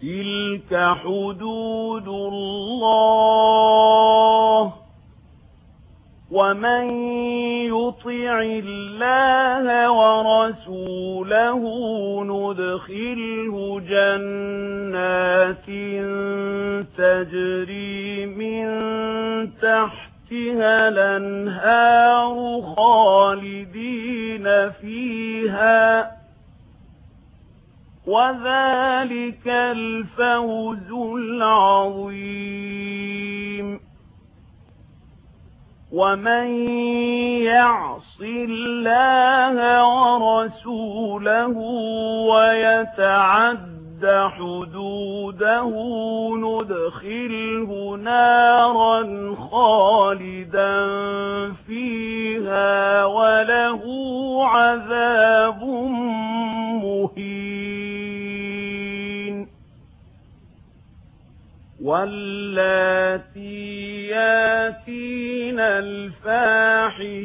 تلك حدود الله ومن يطع الله ورسوله ندخله جنات تجري من تحتها الانهار خالدين فيها وذلك الفوز العظيم ومن يعص الله ورسوله ويتعد حدوده ندخله نارا خالدا فيها وله عذاب مبين واللاتي ياتين الفاحشة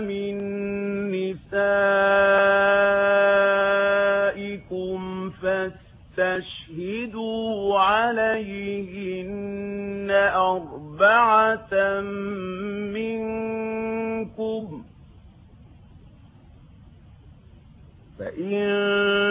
من نسائكم فاستشهدوا عليهن أربعة منكم فإن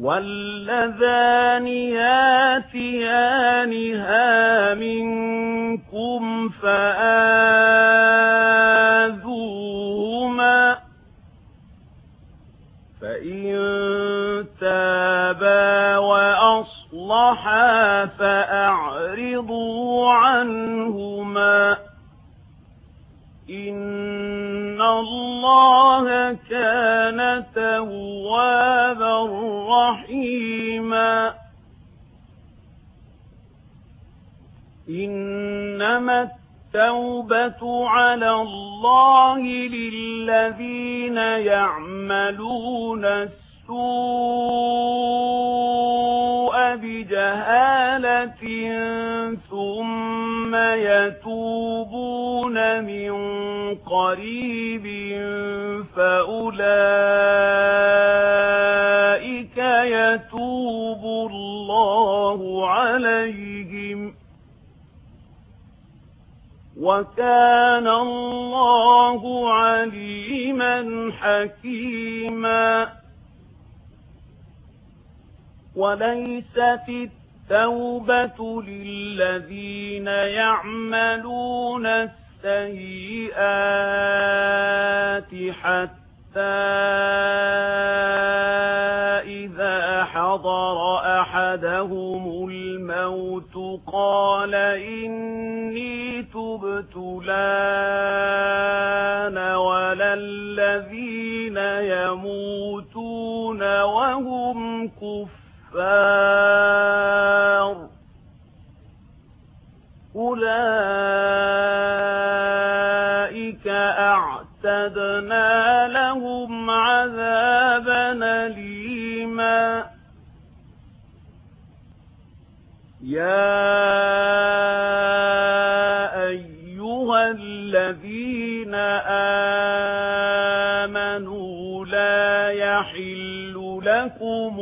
واللذان ياتيانها منكم فآذوهما فإن تابا وأصلحا فأعرضوا عنهما إن الله كان توابا حكيما إنما التوبة على الله للذين يعملون السوء بجهالة ثم يتوبون من قريب فأولئك يتوب الله عليهم وكان الله عليما حكيما وليست التوبة للذين يعملون السيئات حتى إذا حضر أحدهم الموت قال إني تبت لأن ولا الذين يموتون وهم كفار أولئك أعتدنا لهم عذابا ليما يا أيها الذين آمنوا لا يحل لكم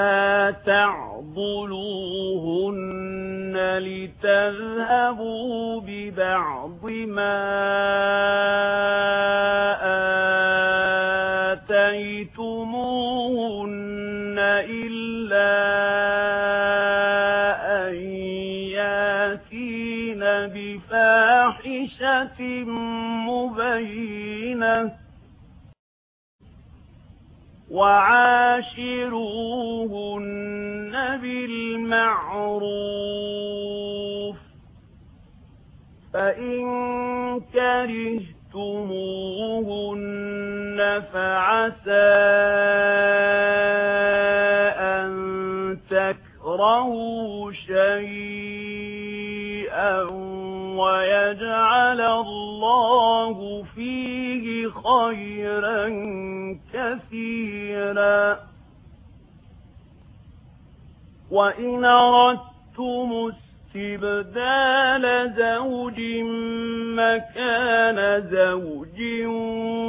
فلا تعضلوهن لتذهبوا ببعض ما آتيتموهن إلا أن ياتين بفاحشة مبينة وعاشروهن بالمعروف فإن كرهتموهن فعسى أن تكرهوا شيئا ويجعل الله فيه خيرا كثيرا وإن أردتم استبدال زوج مكان زوج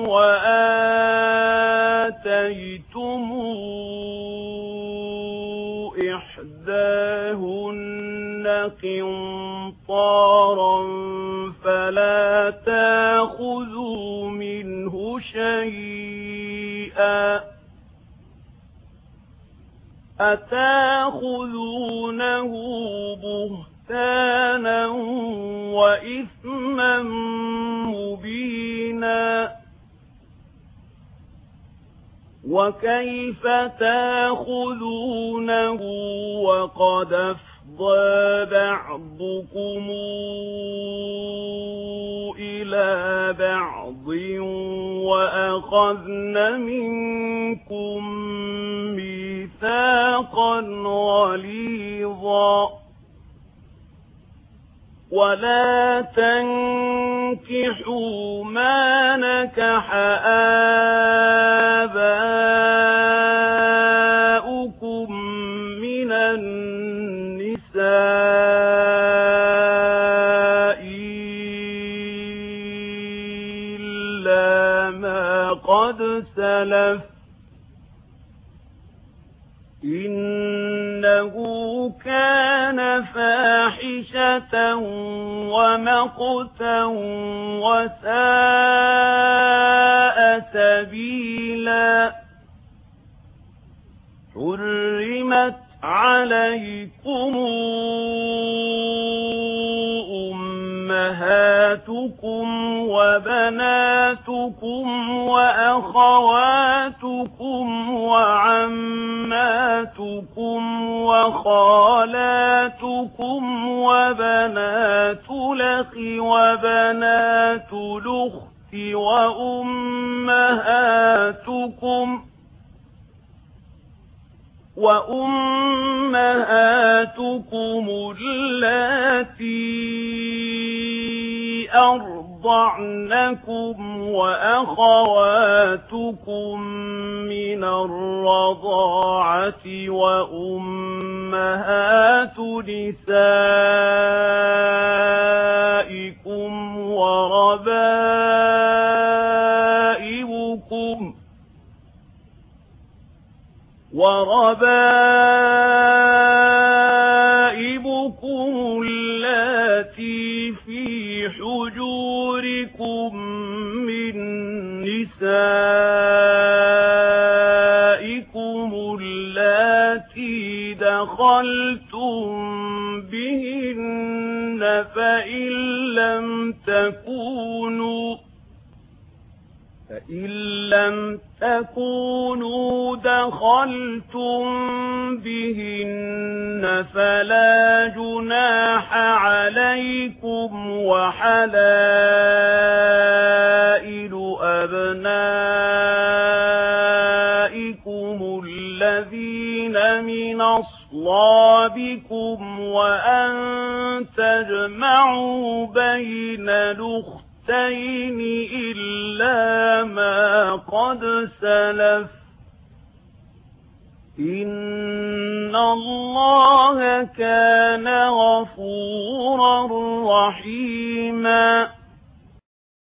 وآتيتموه قنطارا فلا تاخذوا منه شيئا أتاخذونه بهتانا وإثما مبينا وكيف تاخذونه وقد بَعْضُكُمْ إِلَى بَعْضٍ وَأَخَذْنَ مِنكُم مِّيثَاقًا غَلِيظًا وَلَا تَنكِحُوا مَا نَكَحَ آبَاؤُكُمْ سلف إنه كان فاحشة ومقتا وساء سبيلا حرمت عليكم بناتكم وبناتكم وأخواتكم وعماتكم وخالاتكم وبنات لخ وبنات لخت وأمهاتكم وأمهاتكم التي أرضعنكم وأخواتكم من الرضاعة وأمهات نسائكم وربائبكم وربائبكم دخلتم بهن فإن لم تكونوا فإن لم تكونوا دخلتم بهن فلا جناح عليكم وحلال اللَّهِ بِكُمْ وَأَن تَجْمَعُوا بَيْنَ الْأُخْتَيْنِ إِلَّا مَا قَدْ سَلَفَ إِنَّ اللَّهَ كَانَ غَفُورًا رَّحِيمًا